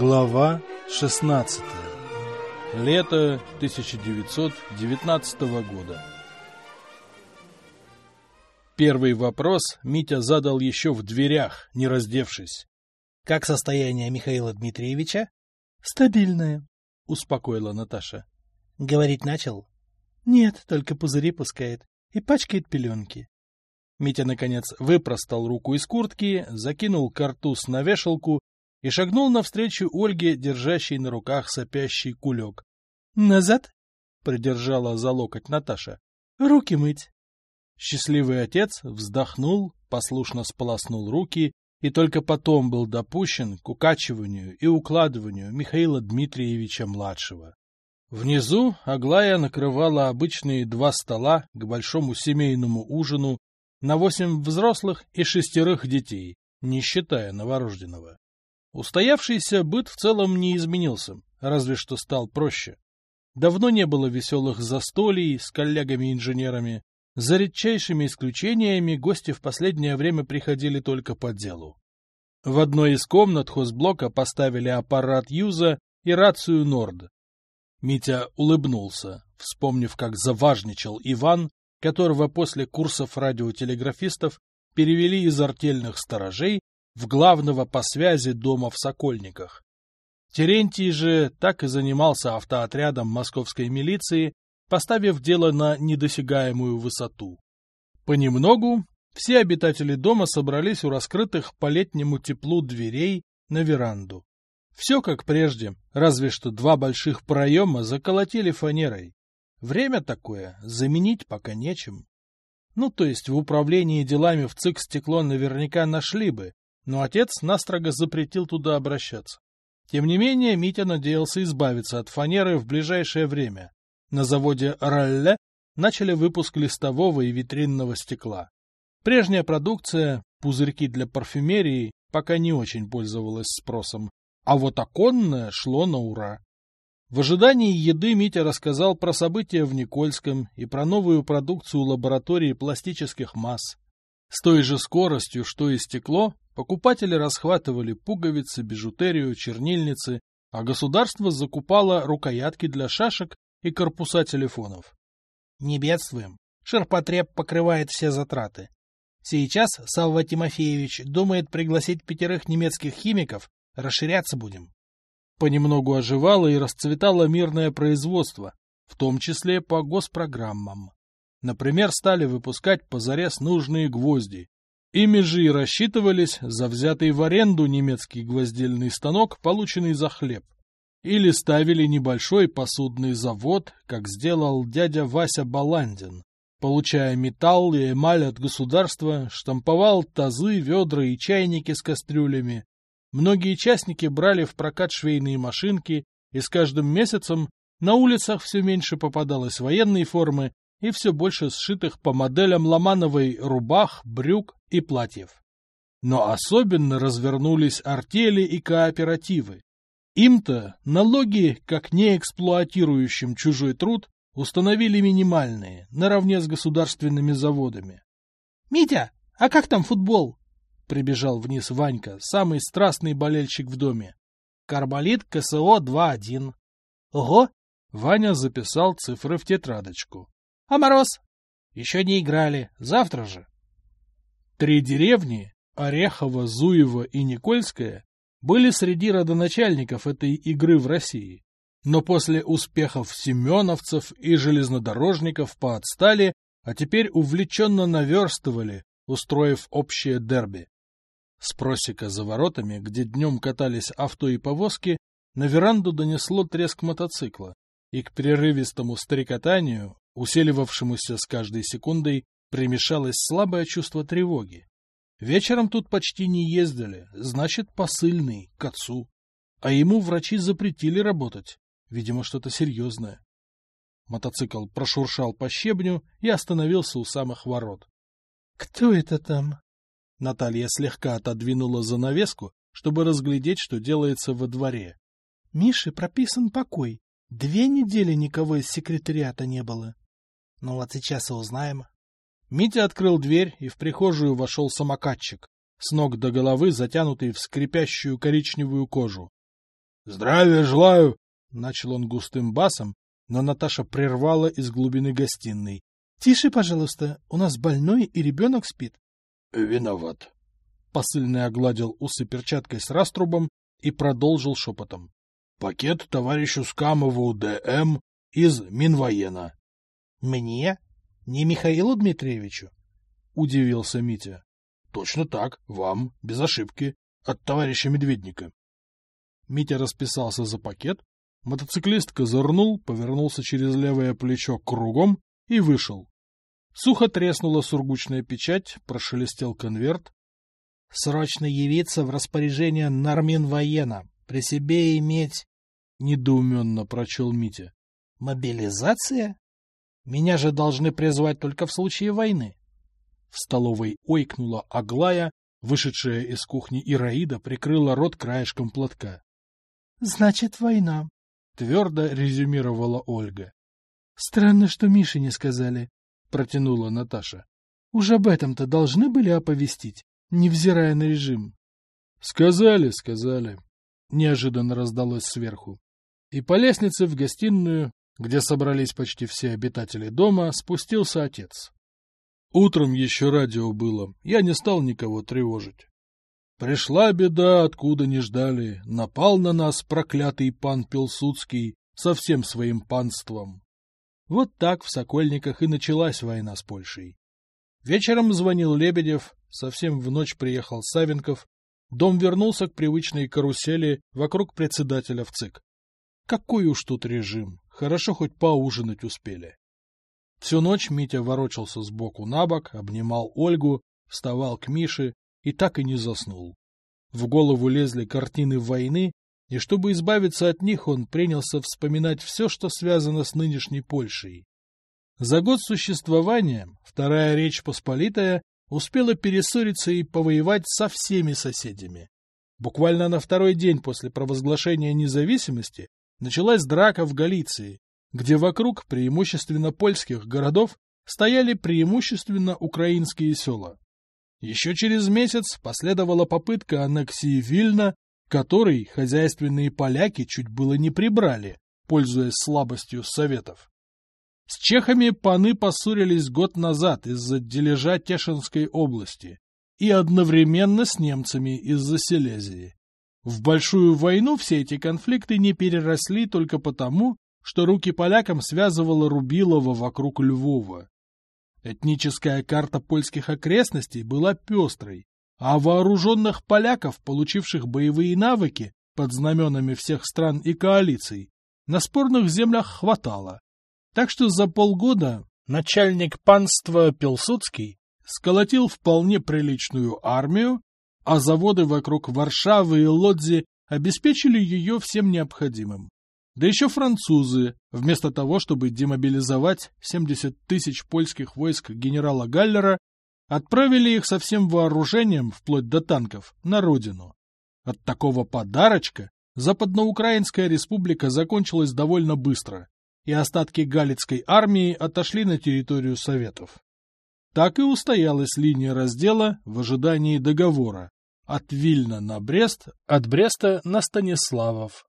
Глава 16. Лето 1919 года. Первый вопрос Митя задал еще в дверях, не раздевшись. Как состояние Михаила Дмитриевича? Стабильное, успокоила Наташа. Говорить начал? Нет, только пузыри пускает и пачкает пеленки. Митя, наконец, выпростал руку из куртки, закинул картуз на вешалку и шагнул навстречу Ольге, держащей на руках сопящий кулек. «Назад!» — придержала за локоть Наташа. «Руки мыть!» Счастливый отец вздохнул, послушно сполоснул руки и только потом был допущен к укачиванию и укладыванию Михаила Дмитриевича-младшего. Внизу Аглая накрывала обычные два стола к большому семейному ужину на восемь взрослых и шестерых детей, не считая новорожденного. Устоявшийся быт в целом не изменился, разве что стал проще. Давно не было веселых застолий с коллегами-инженерами. За редчайшими исключениями гости в последнее время приходили только по делу. В одной из комнат хозблока поставили аппарат Юза и рацию Норд. Митя улыбнулся, вспомнив, как заважничал Иван, которого после курсов радиотелеграфистов перевели из артельных сторожей в главного по связи дома в Сокольниках. Терентий же так и занимался автоотрядом московской милиции, поставив дело на недосягаемую высоту. Понемногу все обитатели дома собрались у раскрытых по летнему теплу дверей на веранду. Все как прежде, разве что два больших проема заколотили фанерой. Время такое, заменить пока нечем. Ну, то есть в управлении делами в ЦИК стекло наверняка нашли бы, но отец настрого запретил туда обращаться. Тем не менее, Митя надеялся избавиться от фанеры в ближайшее время. На заводе «Ралле» начали выпуск листового и витринного стекла. Прежняя продукция, пузырьки для парфюмерии, пока не очень пользовалась спросом, а вот оконное шло на ура. В ожидании еды Митя рассказал про события в Никольском и про новую продукцию лаборатории пластических масс. С той же скоростью, что и стекло, покупатели расхватывали пуговицы, бижутерию, чернильницы, а государство закупало рукоятки для шашек и корпуса телефонов. Не бедствуем. Ширпотреб покрывает все затраты. Сейчас Савва Тимофеевич думает пригласить пятерых немецких химиков, расширяться будем понемногу оживало и расцветало мирное производство, в том числе по госпрограммам. Например, стали выпускать позарез нужные гвозди. Ими же и рассчитывались за взятый в аренду немецкий гвоздельный станок, полученный за хлеб. Или ставили небольшой посудный завод, как сделал дядя Вася Баландин. Получая металл и эмаль от государства, штамповал тазы, ведра и чайники с кастрюлями, Многие частники брали в прокат швейные машинки, и с каждым месяцем на улицах все меньше попадалось военной формы и все больше сшитых по моделям Ломановой рубах, брюк и платьев. Но особенно развернулись артели и кооперативы. Им-то налоги, как не эксплуатирующим чужой труд, установили минимальные, наравне с государственными заводами. — Митя, а как там футбол? Прибежал вниз Ванька, самый страстный болельщик в доме. Карболит КСО 2-1. Ого! Ваня записал цифры в тетрадочку. А Мороз? Еще не играли. Завтра же. Три деревни, Орехово, Зуево и Никольская, были среди родоначальников этой игры в России. Но после успехов семеновцев и железнодорожников поотстали, а теперь увлеченно наверстывали, устроив общее дерби. С просека за воротами, где днем катались авто и повозки, на веранду донесло треск мотоцикла, и к прерывистому стрекотанию, усиливавшемуся с каждой секундой, примешалось слабое чувство тревоги. Вечером тут почти не ездили, значит, посыльный, к отцу. А ему врачи запретили работать, видимо, что-то серьезное. Мотоцикл прошуршал по щебню и остановился у самых ворот. — Кто это там? Наталья слегка отодвинула занавеску, чтобы разглядеть, что делается во дворе. — Мише прописан покой. Две недели никого из секретариата не было. — Ну вот сейчас и узнаем. Митя открыл дверь, и в прихожую вошел самокатчик, с ног до головы затянутый в скрипящую коричневую кожу. — Здравия желаю! — начал он густым басом, но Наташа прервала из глубины гостиной. — Тише, пожалуйста, у нас больной и ребенок спит. — Виноват. Посыльный огладил усы перчаткой с раструбом и продолжил шепотом. — Пакет товарищу Скамову ДМ из Минвоена. — Мне? Не Михаилу Дмитриевичу? — удивился Митя. — Точно так, вам, без ошибки, от товарища Медведника. Митя расписался за пакет, мотоциклист козырнул, повернулся через левое плечо кругом и вышел. Сухо треснула сургучная печать, прошелестел конверт. — Срочно явиться в распоряжение Нармин воена, при себе иметь... — недоуменно прочел Митя. — Мобилизация? Меня же должны призвать только в случае войны. В столовой ойкнула Аглая, вышедшая из кухни Ираида прикрыла рот краешком платка. — Значит, война, — твердо резюмировала Ольга. — Странно, что Мише не сказали, — протянула Наташа. — Уж об этом-то должны были оповестить, невзирая на режим. — Сказали, сказали, — неожиданно раздалось сверху. И по лестнице в гостиную, где собрались почти все обитатели дома, спустился отец. Утром еще радио было, я не стал никого тревожить. Пришла беда, откуда не ждали, напал на нас проклятый пан Пилсудский со всем своим панством. Вот так в Сокольниках и началась война с Польшей. Вечером звонил Лебедев, совсем в ночь приехал Савенков, дом вернулся к привычной карусели вокруг председателя в ЦИК. Какой уж тут режим, хорошо хоть поужинать успели. Всю ночь Митя ворочался сбоку на бок, обнимал Ольгу, вставал к Мише и так и не заснул. В голову лезли картины войны, и чтобы избавиться от них, он принялся вспоминать все, что связано с нынешней Польшей. За год существования Вторая Речь Посполитая успела перессориться и повоевать со всеми соседями. Буквально на второй день после провозглашения независимости началась драка в Галиции, где вокруг преимущественно польских городов стояли преимущественно украинские села. Еще через месяц последовала попытка аннексии Вильна, которой хозяйственные поляки чуть было не прибрали, пользуясь слабостью Советов. С чехами паны поссорились год назад из-за дележа Тешинской области и одновременно с немцами из-за Силезии. В большую войну все эти конфликты не переросли только потому, что руки полякам связывала Рубилова вокруг Львова. Этническая карта польских окрестностей была пестрой, а вооруженных поляков, получивших боевые навыки под знаменами всех стран и коалиций, на спорных землях хватало. Так что за полгода начальник панства Пилсудский сколотил вполне приличную армию, а заводы вокруг Варшавы и Лодзи обеспечили ее всем необходимым. Да еще французы, вместо того, чтобы демобилизовать 70 тысяч польских войск генерала Галлера, отправили их со всем вооружением, вплоть до танков, на родину. От такого подарочка Западноукраинская республика закончилась довольно быстро, и остатки Галицкой армии отошли на территорию Советов. Так и устоялась линия раздела в ожидании договора от Вильна на Брест, от Бреста на Станиславов,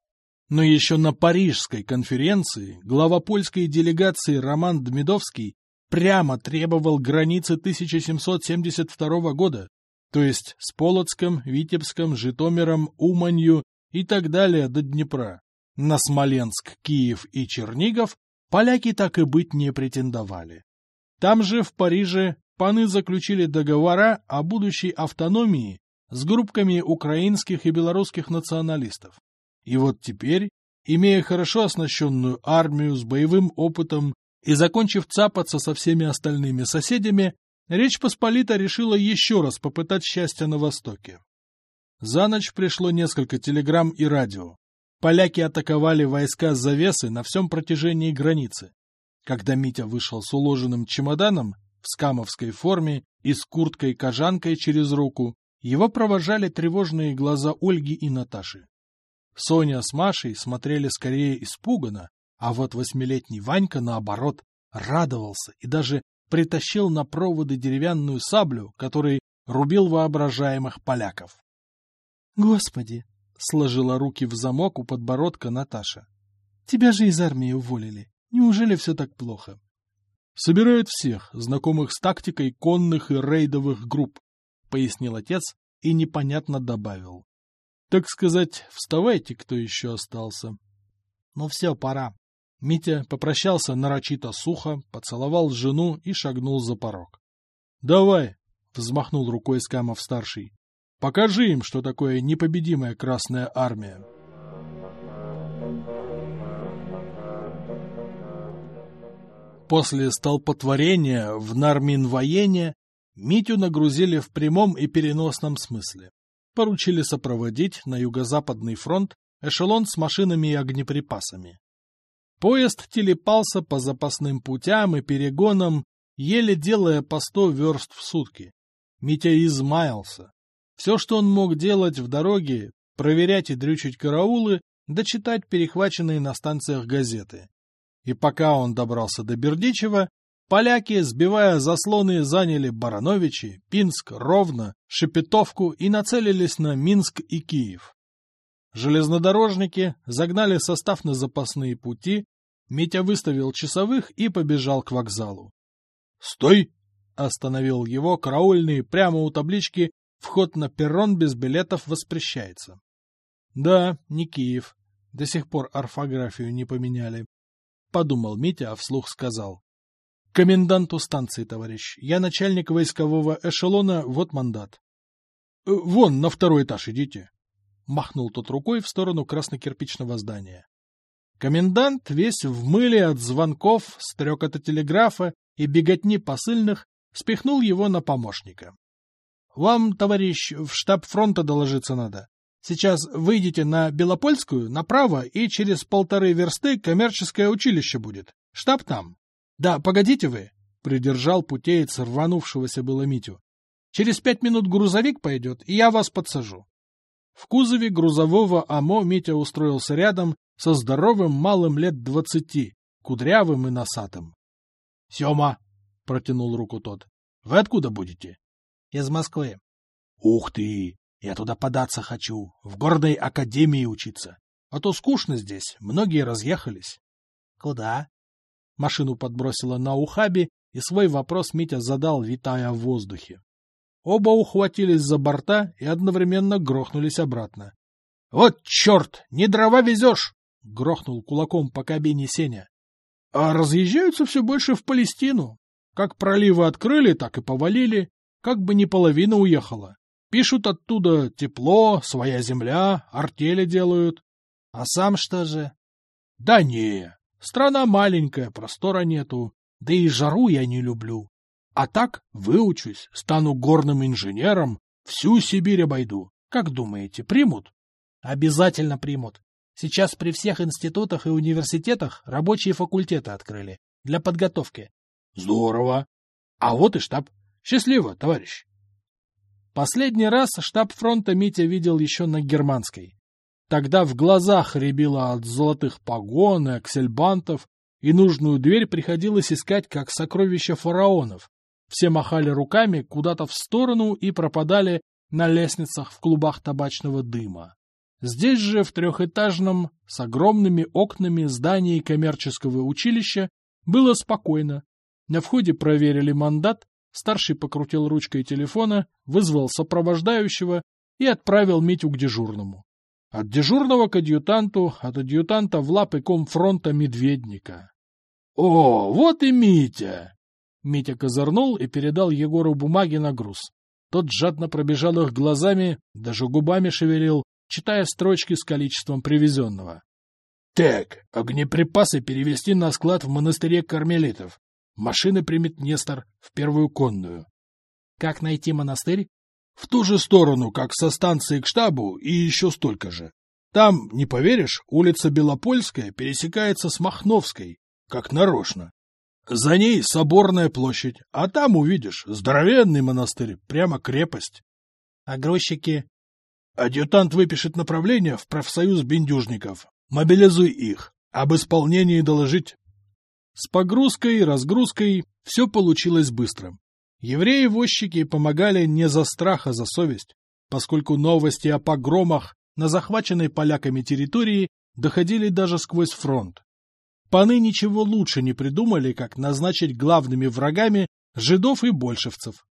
но еще на Парижской конференции глава польской делегации Роман Дмидовский прямо требовал границы 1772 года, то есть с Полоцком, Витебском, Житомиром, Уманью и так далее до Днепра. На Смоленск, Киев и Чернигов поляки так и быть не претендовали. Там же, в Париже, паны заключили договора о будущей автономии с группками украинских и белорусских националистов. И вот теперь, имея хорошо оснащенную армию с боевым опытом и закончив цапаться со всеми остальными соседями, Речь Посполита решила еще раз попытать счастье на Востоке. За ночь пришло несколько телеграмм и радио. Поляки атаковали войска с завесы на всем протяжении границы. Когда Митя вышел с уложенным чемоданом в скамовской форме и с курткой-кожанкой через руку, его провожали тревожные глаза Ольги и Наташи. Соня с Машей смотрели скорее испуганно, а вот восьмилетний Ванька, наоборот, радовался и даже притащил на проводы деревянную саблю, которой рубил воображаемых поляков. — Господи! — Сложила руки в замок у подбородка Наташа. Тебя же из армии уволили. Неужели все так плохо? Собирают всех, знакомых с тактикой конных и рейдовых групп, пояснил отец и непонятно добавил. Так сказать, вставайте, кто еще остался. Ну все, пора. Митя попрощался нарочито сухо, поцеловал жену и шагнул за порог. — Давай, — взмахнул рукой Скамов-старший, — покажи им, что такое непобедимая Красная Армия. После столпотворения в Нармин-Воене Митю нагрузили в прямом и переносном смысле. Поручили сопроводить на юго-западный фронт эшелон с машинами и огнеприпасами. Поезд телепался по запасным путям и перегонам, еле делая по сто верст в сутки. Митя измаялся. Все, что он мог делать в дороге, проверять и дрючить караулы, да читать перехваченные на станциях газеты. И пока он добрался до Бердичева, поляки, сбивая заслоны, заняли Барановичи, Пинск, Ровно, Шепетовку и нацелились на Минск и Киев. Железнодорожники загнали состав на запасные пути, Митя выставил часовых и побежал к вокзалу. «Стой!» — остановил его караульный прямо у таблички «Вход на перрон без билетов воспрещается». «Да, не Киев. До сих пор орфографию не поменяли», — подумал Митя, а вслух сказал. «Коменданту станции, товарищ. Я начальник войскового эшелона, вот мандат». «Э, «Вон, на второй этаж идите», — махнул тот рукой в сторону краснокирпичного здания. Комендант, весь в мыле от звонков, стрекота телеграфа и беготни посыльных, спихнул его на помощника. — Вам, товарищ, в штаб фронта доложиться надо. Сейчас выйдете на Белопольскую, направо, и через полторы версты коммерческое училище будет. Штаб там. — Да, погодите вы, — придержал путеец рванувшегося было Митю. — Через пять минут грузовик пойдет, и я вас подсажу. В кузове грузового АМО Митя устроился рядом со здоровым малым лет двадцати, кудрявым и носатым. — Сема! — протянул руку тот. — Вы откуда будете? — Из Москвы. — Ух ты! Я туда податься хочу, в горной академии учиться. А то скучно здесь, многие разъехались. — Куда? Машину подбросила на ухабе, и свой вопрос Митя задал, витая в воздухе. Оба ухватились за борта и одновременно грохнулись обратно. — Вот черт! Не дрова везешь! — грохнул кулаком по кабине Сеня. — А разъезжаются все больше в Палестину. Как проливы открыли, так и повалили. Как бы не половина уехала. Пишут оттуда тепло, своя земля, артели делают. А сам что же? Да не, страна маленькая, простора нету. Да и жару я не люблю. А так выучусь, стану горным инженером, всю Сибирь обойду. Как думаете, примут? Обязательно примут. Сейчас при всех институтах и университетах рабочие факультеты открыли. Для подготовки. Здорово. А вот и штаб. Счастливо, товарищ. Последний раз штаб фронта Митя видел еще на Германской. Тогда в глазах рябило от золотых погон и аксельбантов, и нужную дверь приходилось искать как сокровище фараонов. Все махали руками куда-то в сторону и пропадали на лестницах в клубах табачного дыма. Здесь же, в трехэтажном, с огромными окнами здании коммерческого училища, было спокойно. На входе проверили мандат, старший покрутил ручкой телефона, вызвал сопровождающего и отправил Митю к дежурному. От дежурного к адъютанту, от адъютанта в лапы комфронта Медведника. — О, вот и Митя! Митя козырнул и передал Егору бумаги на груз. Тот жадно пробежал их глазами, даже губами шевелил, читая строчки с количеством привезенного. — Так, огнеприпасы перевести на склад в монастыре кармелитов. Машины примет Нестор в первую конную. — Как найти монастырь? — В ту же сторону, как со станции к штабу, и еще столько же. Там, не поверишь, улица Белопольская пересекается с Махновской, как нарочно. За ней соборная площадь, а там увидишь здоровенный монастырь, прямо крепость. А грузчики? Адъютант выпишет направление в профсоюз бендюжников. Мобилизуй их. Об исполнении доложить. С погрузкой разгрузкой все получилось быстро. Евреи-возчики помогали не за страх, а за совесть, поскольку новости о погромах на захваченной поляками территории доходили даже сквозь фронт. Паны ничего лучше не придумали, как назначить главными врагами жидов и большевцев.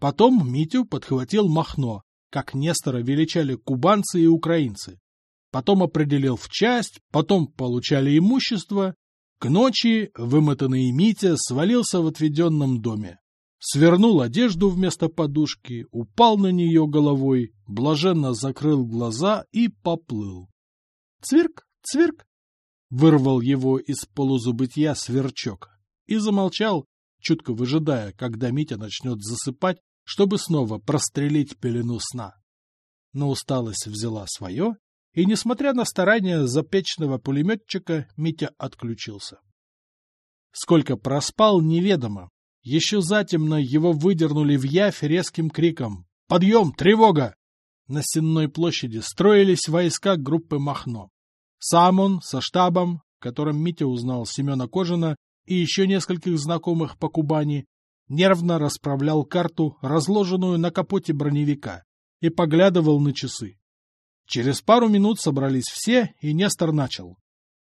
Потом Митю подхватил Махно, как Нестора величали кубанцы и украинцы. Потом определил в часть, потом получали имущество. К ночи вымотанный Митя свалился в отведенном доме. Свернул одежду вместо подушки, упал на нее головой, блаженно закрыл глаза и поплыл. Цвирк, цвирк! Вырвал его из полузабытия сверчок и замолчал, чутко выжидая, когда Митя начнет засыпать, чтобы снова прострелить пелену сна. Но усталость взяла свое, и, несмотря на старания запечного пулеметчика, Митя отключился. Сколько проспал, неведомо. Еще затемно его выдернули в явь резким криком «Подъем! Тревога!» На Сенной площади строились войска группы Махно. Сам он со штабом, в котором Митя узнал Семена Кожина и еще нескольких знакомых по Кубани, нервно расправлял карту, разложенную на капоте броневика, и поглядывал на часы. Через пару минут собрались все, и Нестор начал.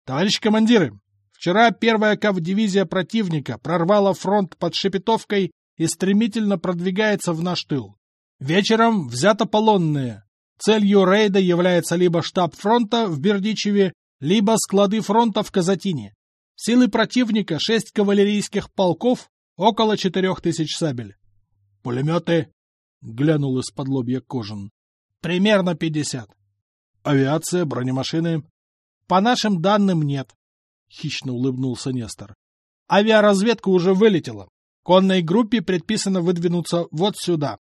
«Товарищи командиры, вчера первая кавдивизия противника прорвала фронт под Шепетовкой и стремительно продвигается в наш тыл. Вечером взято полонное. Целью рейда является либо штаб фронта в Бердичеве, либо склады фронта в Казатине. Силы противника — шесть кавалерийских полков, около четырех тысяч сабель. Пулеметы, — глянул из-под лобья Кожин, — примерно пятьдесят. Авиация, бронемашины. По нашим данным нет, — хищно улыбнулся Нестор. Авиаразведка уже вылетела. Конной группе предписано выдвинуться вот сюда.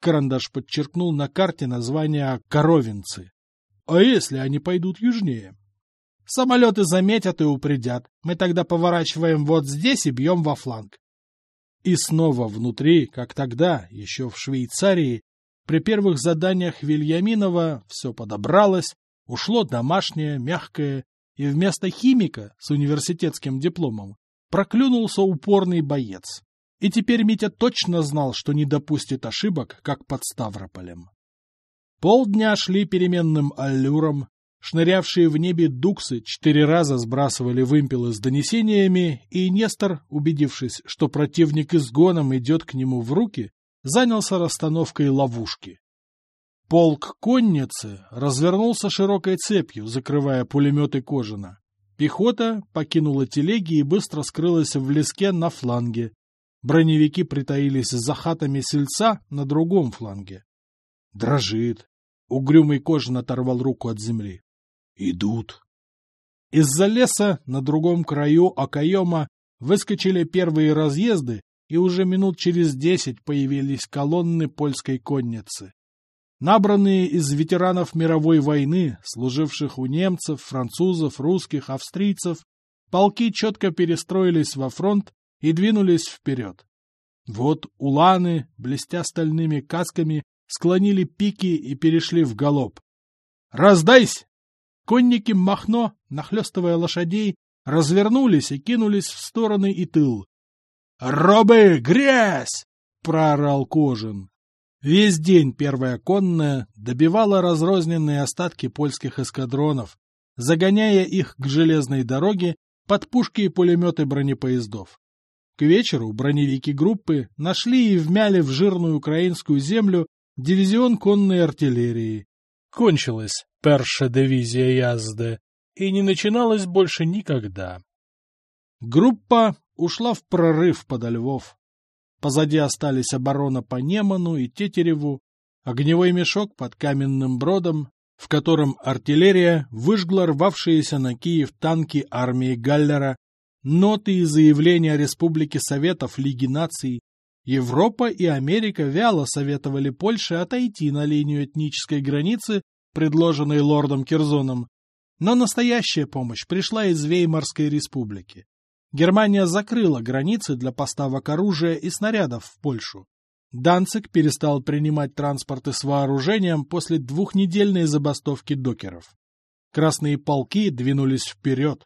Карандаш подчеркнул на карте название Коровинцы. А если они пойдут южнее? Самолеты заметят и упредят. Мы тогда поворачиваем вот здесь и бьем во фланг. И снова внутри, как тогда, еще в Швейцарии, при первых заданиях Вильяминова все подобралось, ушло домашнее, мягкое, и вместо химика с университетским дипломом проклюнулся упорный боец. И теперь Митя точно знал, что не допустит ошибок, как под Ставрополем. Полдня шли переменным аллюром, Шнырявшие в небе дуксы четыре раза сбрасывали вымпелы с донесениями, и Нестор, убедившись, что противник изгоном идет к нему в руки, занялся расстановкой ловушки. Полк конницы развернулся широкой цепью, закрывая пулеметы Кожина. Пехота покинула телеги и быстро скрылась в леске на фланге. Броневики притаились за хатами сельца на другом фланге. Дрожит. Угрюмый Кожин оторвал руку от земли. Идут. Из-за леса на другом краю Акаема выскочили первые разъезды, и уже минут через десять появились колонны польской конницы. Набранные из ветеранов мировой войны, служивших у немцев, французов, русских, австрийцев, полки четко перестроились во фронт и двинулись вперед. Вот уланы, блестя стальными касками, склонили пики и перешли в галоп. «Раздайсь!» Конники Махно, нахлестывая лошадей, развернулись и кинулись в стороны и тыл. «Робы, грязь!» — проорал Кожин. Весь день первая конная добивала разрозненные остатки польских эскадронов, загоняя их к железной дороге под пушки и пулеметы бронепоездов. К вечеру броневики группы нашли и вмяли в жирную украинскую землю дивизион конной артиллерии. Кончилось перша дивизия язды, и не начиналась больше никогда. Группа ушла в прорыв подо Львов. Позади остались оборона по Неману и Тетереву, огневой мешок под каменным бродом, в котором артиллерия выжгла рвавшиеся на Киев танки армии Галлера, ноты и заявления Республики Советов Лиги Наций, Европа и Америка вяло советовали Польше отойти на линию этнической границы предложенный лордом Кирзоном, но настоящая помощь пришла из Веймарской республики. Германия закрыла границы для поставок оружия и снарядов в Польшу. Данцик перестал принимать транспорты с вооружением после двухнедельной забастовки докеров. Красные полки двинулись вперед.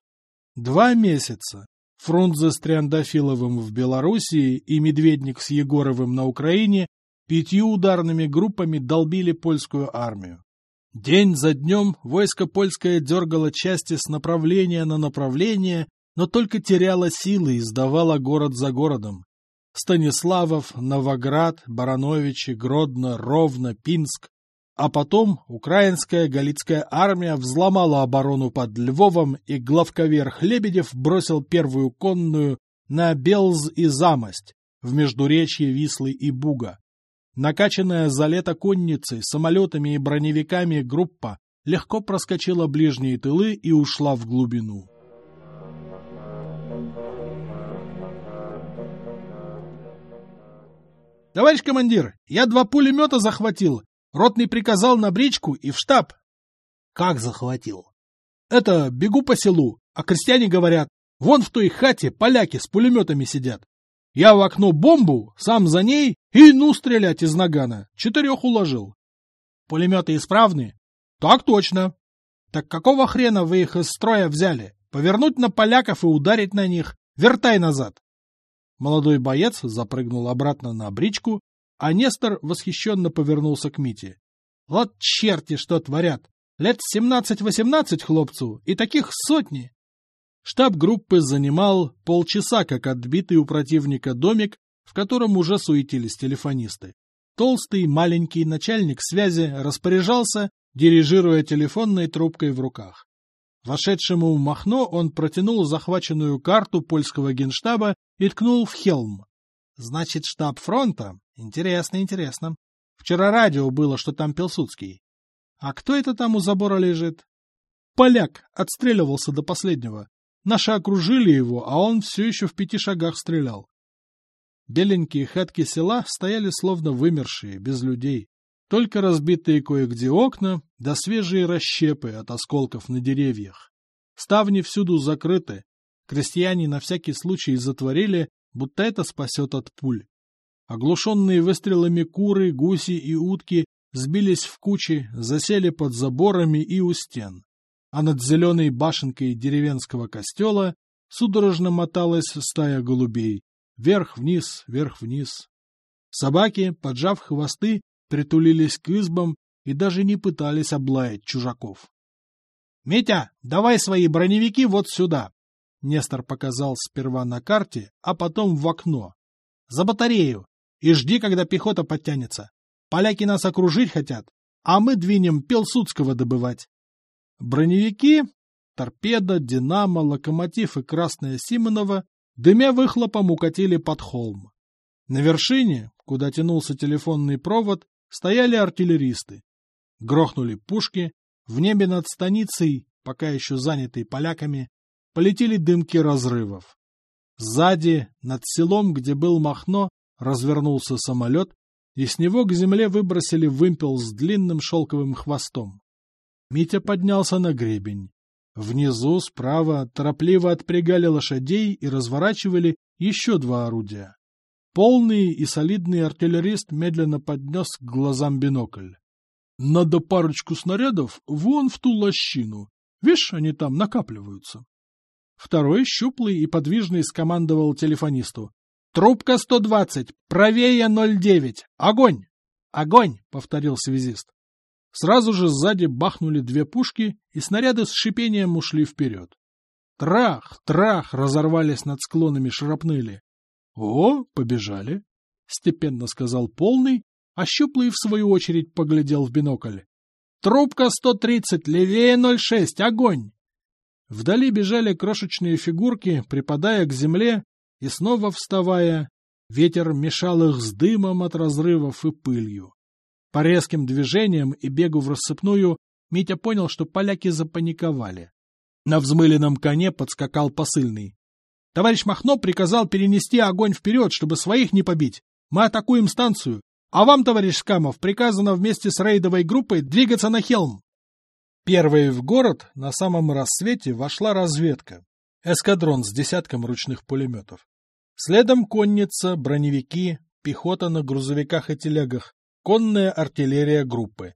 Два месяца Фрунзе с Триандафиловым в Белоруссии и Медведник с Егоровым на Украине пятью ударными группами долбили польскую армию. День за днем войско польское дергало части с направления на направление, но только теряло силы и сдавало город за городом. Станиславов, Новоград, Барановичи, Гродно, Ровно, Пинск. А потом украинская галицкая армия взломала оборону под Львовом, и главковерх Лебедев бросил первую конную на Белз и Замость, в междуречье Вислы и Буга. Накачанная за лето конницей, самолетами и броневиками группа легко проскочила ближние тылы и ушла в глубину. «Товарищ командир, я два пулемета захватил. Ротный приказал на бричку и в штаб». «Как захватил?» «Это, бегу по селу, а крестьяне говорят, вон в той хате поляки с пулеметами сидят. Я в окно бомбу, сам за ней, и ну стрелять из нагана. Четырех уложил. Пулеметы исправны? Так точно. Так какого хрена вы их из строя взяли? Повернуть на поляков и ударить на них? Вертай назад. Молодой боец запрыгнул обратно на бричку, а Нестор восхищенно повернулся к Мите. Вот черти что творят! Лет семнадцать-восемнадцать хлопцу, и таких сотни! Штаб группы занимал полчаса, как отбитый у противника домик, в котором уже суетились телефонисты. Толстый маленький начальник связи распоряжался, дирижируя телефонной трубкой в руках. Вошедшему Махно он протянул захваченную карту польского генштаба и ткнул в Хелм. Значит, штаб фронта? Интересно, интересно. Вчера радио было, что там Пилсудский. А кто это там у забора лежит? Поляк отстреливался до последнего. Наши окружили его, а он все еще в пяти шагах стрелял. Беленькие хатки села стояли словно вымершие, без людей. Только разбитые кое-где окна, да свежие расщепы от осколков на деревьях. Ставни всюду закрыты. Крестьяне на всякий случай затворили, будто это спасет от пуль. Оглушенные выстрелами куры, гуси и утки сбились в кучи, засели под заборами и у стен а над зеленой башенкой деревенского костела судорожно моталась стая голубей. Вверх-вниз, вверх-вниз. Собаки, поджав хвосты, притулились к избам и даже не пытались облаять чужаков. — Митя, давай свои броневики вот сюда! Нестор показал сперва на карте, а потом в окно. — За батарею! И жди, когда пехота подтянется. Поляки нас окружить хотят, а мы двинем Пилсудского добывать. Броневики, торпеда, динамо, локомотив и красная Симонова, дымя выхлопом укатили под холм. На вершине, куда тянулся телефонный провод, стояли артиллеристы. Грохнули пушки, в небе над станицей, пока еще занятой поляками, полетели дымки разрывов. Сзади, над селом, где был Махно, развернулся самолет, и с него к земле выбросили вымпел с длинным шелковым хвостом. Митя поднялся на гребень. Внизу, справа, торопливо отпрягали лошадей и разворачивали еще два орудия. Полный и солидный артиллерист медленно поднес к глазам бинокль. — Надо парочку снарядов вон в ту лощину. Видишь, они там накапливаются. Второй, щуплый и подвижный, скомандовал телефонисту. — Трубка 120, правее 09, огонь! — Огонь! — повторил связист. Сразу же сзади бахнули две пушки, и снаряды с шипением ушли вперед. Трах, трах разорвались над склонами шрапнели. — О, побежали! — степенно сказал полный, а щуплый в свою очередь поглядел в бинокль. — Трубка 130, левее 06, огонь! Вдали бежали крошечные фигурки, припадая к земле и снова вставая. Ветер мешал их с дымом от разрывов и пылью. По резким движениям и бегу в рассыпную Митя понял, что поляки запаниковали. На взмыленном коне подскакал посыльный. Товарищ Махно приказал перенести огонь вперед, чтобы своих не побить. Мы атакуем станцию. А вам, товарищ Скамов, приказано вместе с рейдовой группой двигаться на Хелм. Первой в город на самом рассвете вошла разведка. Эскадрон с десятком ручных пулеметов. Следом конница, броневики, пехота на грузовиках и телегах, конная артиллерия группы.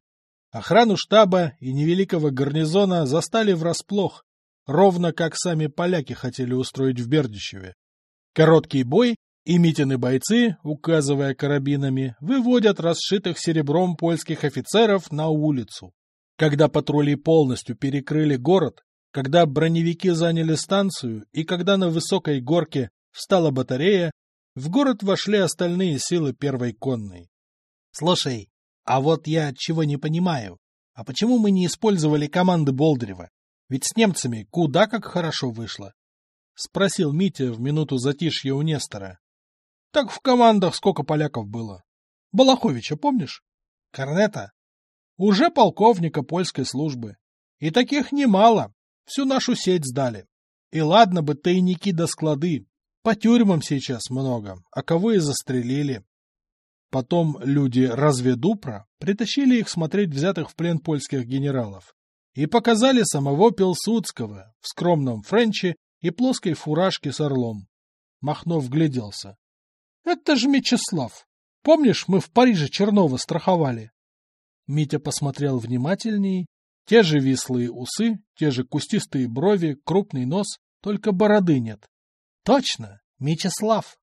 Охрану штаба и невеликого гарнизона застали врасплох, ровно как сами поляки хотели устроить в Бердищеве. Короткий бой, и Митины бойцы, указывая карабинами, выводят расшитых серебром польских офицеров на улицу. Когда патрули полностью перекрыли город, когда броневики заняли станцию и когда на высокой горке встала батарея, в город вошли остальные силы первой конной. Слушай, а вот я чего не понимаю. А почему мы не использовали команды Болдырева? Ведь с немцами куда как хорошо вышло. Спросил Митя в минуту затишья у Нестора. Так в командах сколько поляков было? Балаховича помнишь? Корнета? Уже полковника польской службы. И таких немало. Всю нашу сеть сдали. И ладно бы тайники до склады. По тюрьмам сейчас много, а кого и застрелили. Потом люди разведупра притащили их смотреть взятых в плен польских генералов и показали самого Пилсудского в скромном френче и плоской фуражке с орлом. Махнов вгляделся. — Это же Мечислав. Помнишь, мы в Париже Чернова страховали? Митя посмотрел внимательней. Те же вислые усы, те же кустистые брови, крупный нос, только бороды нет. Точно, Мечислав.